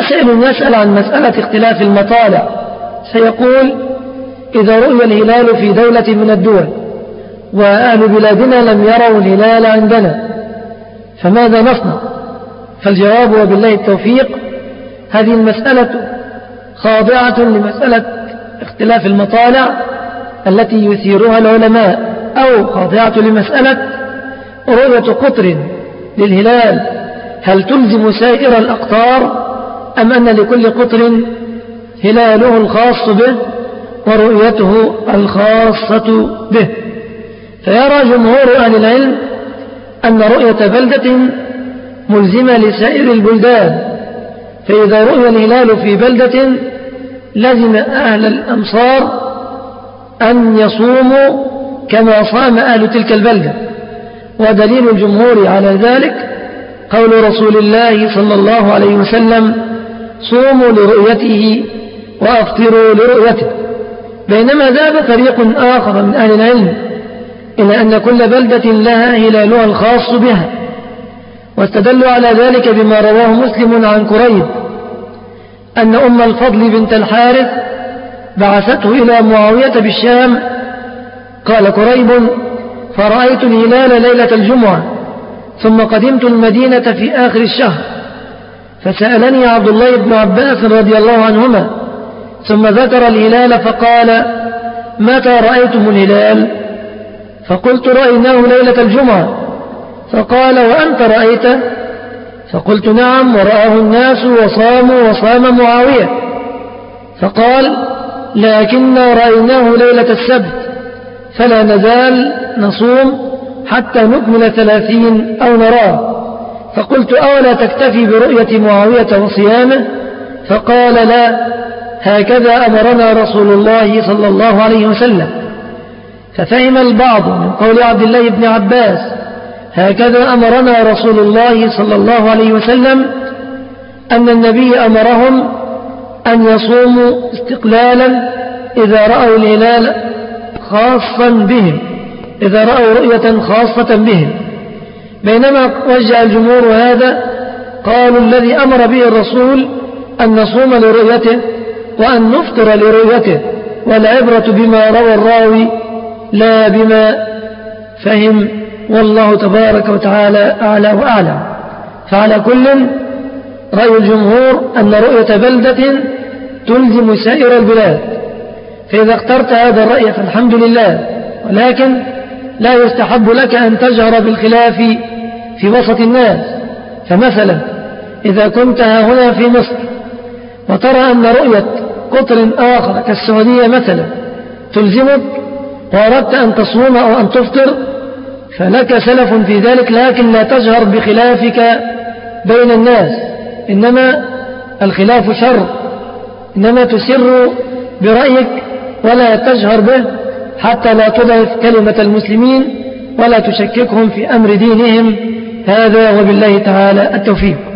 سائل يسأل عن مسألة اختلاف المطالع. سيقول إذا رؤي الهلال في دولة من الدول وأهل بلادنا لم يروا الهلال عندنا فماذا نصنع؟ فالجواب وبالله التوفيق هذه المسألة خاضعة لمسألة اختلاف المطالع التي يثيرها العلماء أو خاضعة لمسألة رؤية قطر للهلال. هل تلزم سائر الأقطار؟ أم أن لكل قطر هلاله الخاص به ورؤيته الخاصة به؟ فيرى جمهور أهل العلم أن رؤية بلدة ملزمة لسائر البلدان فإذا رؤي الهلال في بلدة لزم أهل الأمصار أن يصوموا كما صام أهل تلك البلدة. ودليل الجمهور على ذلك قول رسول الله صلى الله عليه وسلم صوموا لرؤيته وأفطروا لرؤيته. بينما ذهب فريق آخر من أهل العلم إلى أن كل بلدة لها هلالها الخاص بها واستدلوا على ذلك بما رواه مسلم عن كريب أن أم الفضل بنت الحارث بعثته إلى معاوية بالشام. قال كريب فرأيت الهلال ليلة الجمعة ثم قدمت المدينة في آخر الشهر. فسألني عبد الله بن عباس رضي الله عنهما ثم ذكر الهلال فقال متى رأيتم الهلال؟ فقلت رأيناه ليلة الجمعة. فقال وأنت رأيته؟ فقلت نعم ورآه الناس وصاموا وصام معاوية. فقال لكننا رأيناه ليلة السبت فلا نزال نصوم حتى نكمل ثلاثين أو نراه. فقلت أولا تكتفي برؤية معاوية وصيامه؟ فقال لا هكذا أمرنا رسول الله صلى الله عليه وسلم. ففهم البعض من قول عبد الله بن عباس هكذا أمرنا رسول الله صلى الله عليه وسلم أن النبي أمرهم أن يصوموا استقلالا إذا رأوا الهلال خاصا بهم إذا رأوا رؤية خاصة بهم. بينما وجه الجمهور هذا قالوا الذي أمر به الرسول أن نصوم لرؤيته وأن نفطر لرؤيته والعبرة بما روى الراوي لا بما فهم والله تبارك وتعالى أعلى وأعلى فعلى كل رأي الجمهور أن رؤية بلدة تلزم سائر البلاد. فإذا اخترت هذا الرأي فالحمد لله ولكن لا يستحب لك أن تجهر بالخلاف في وسط الناس. فمثلا إذا كنت هنا في مصر وترى أن رؤية قطر آخر كالسعودية مثلا تلزمك وأردت أن تصوم أو أن تفطر فلك سلف في ذلك لكن لا تجهر بخلافك بين الناس. إنما الخلاف شر. إنما تسر برأيك ولا تجهر به حتى لا تضعف كلمة المسلمين ولا تشككهم في أمر دينهم. هذا وبالله تعالى التوفيق.